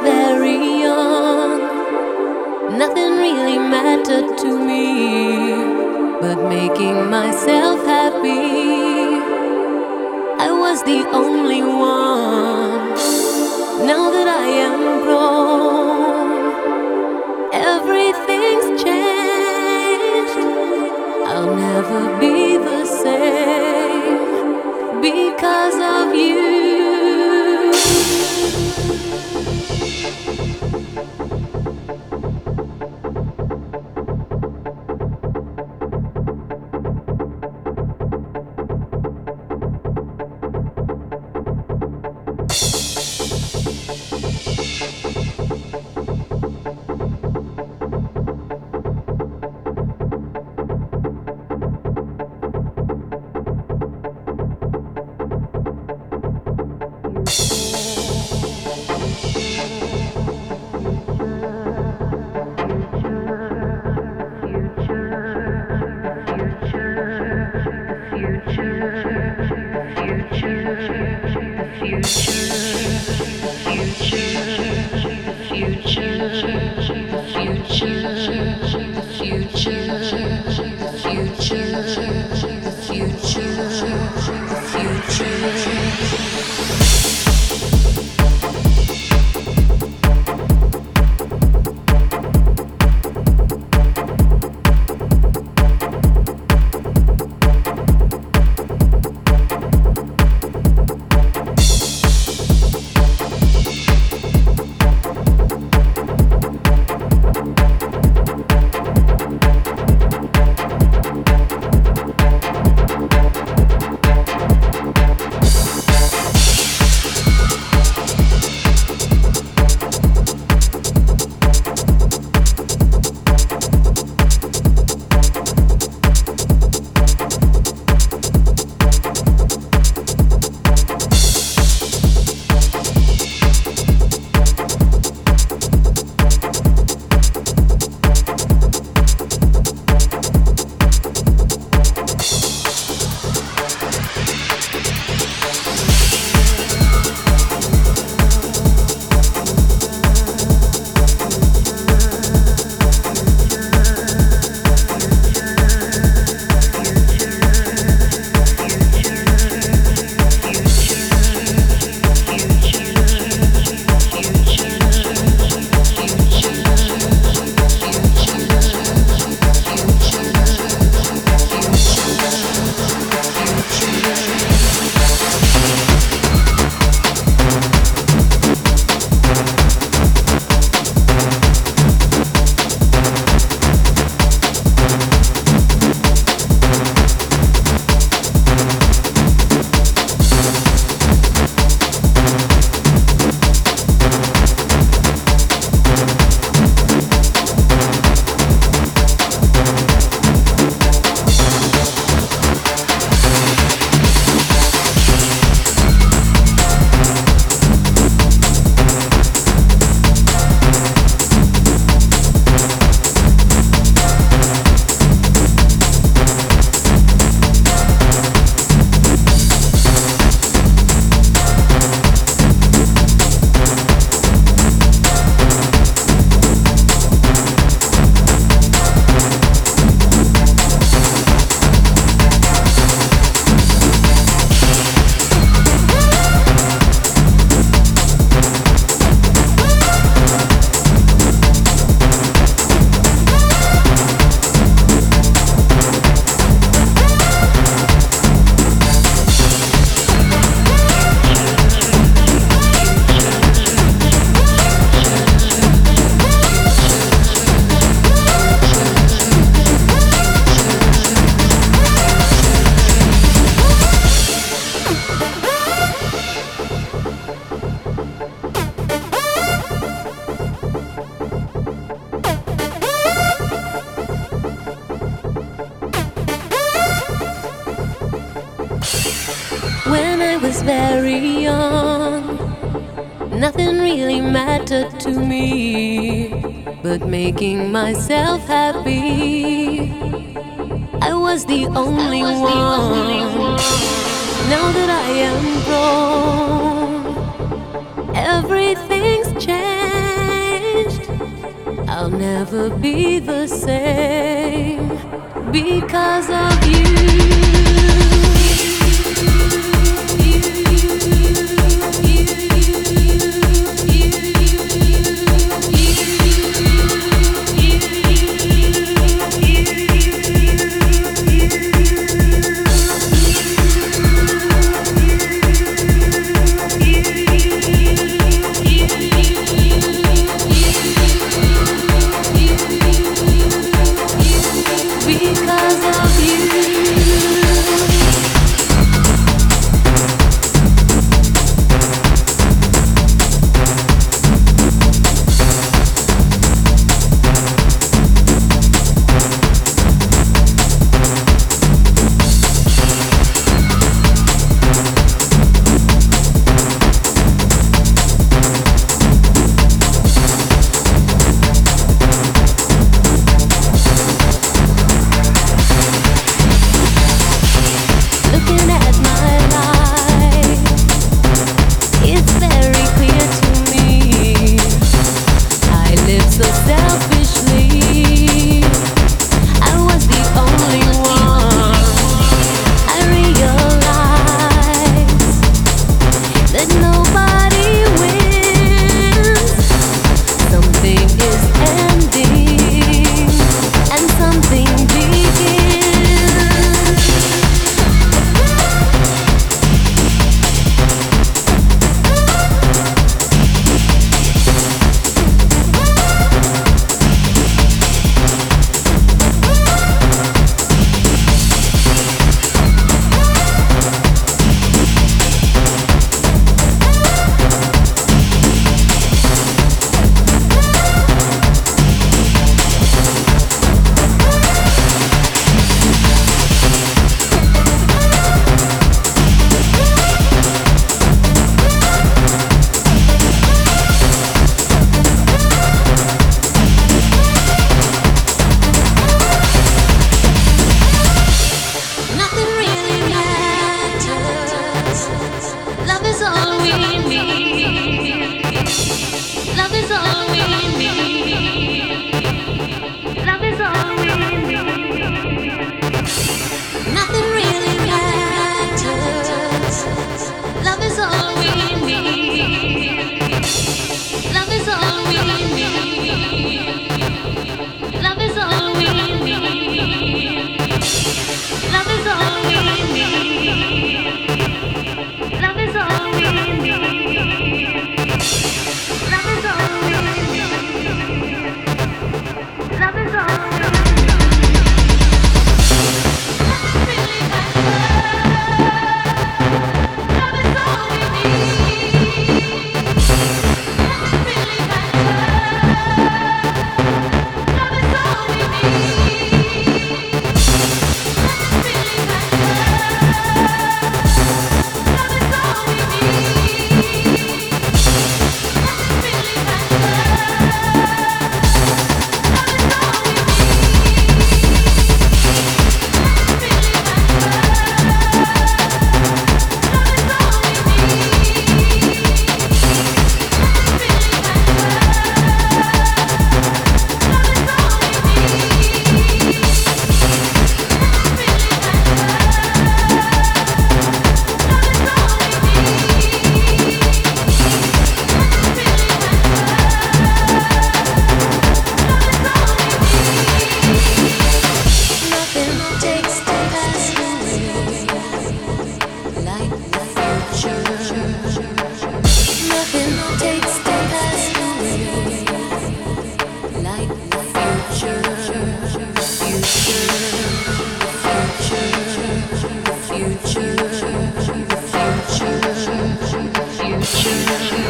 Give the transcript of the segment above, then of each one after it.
very young, nothing really mattered to me but making myself happy. I was the only one. When I was very young, nothing really mattered to me but making myself happy. I was the only one. Now that I am grown, everything's changed. I'll never be the same because of you.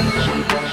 Música